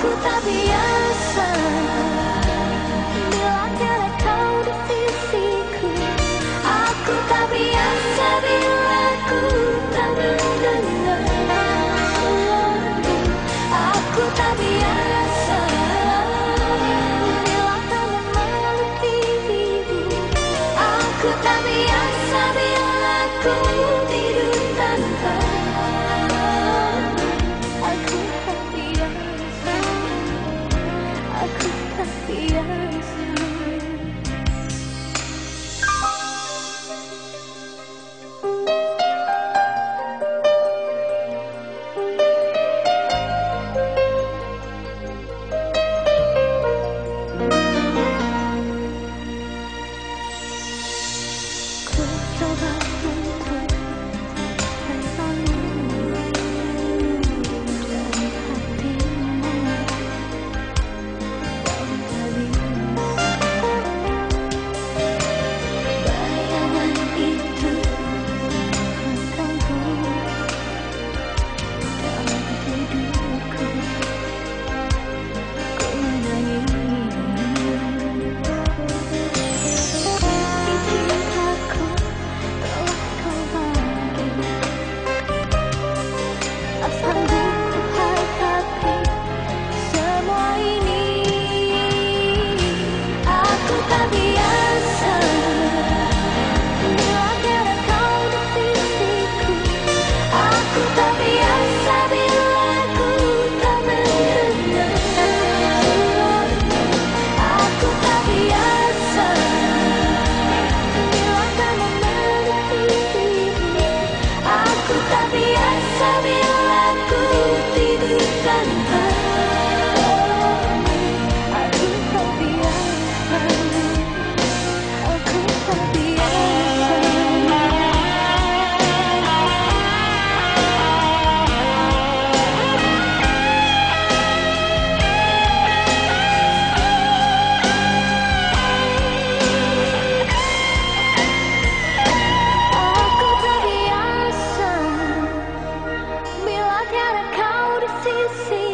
Puta aliança. see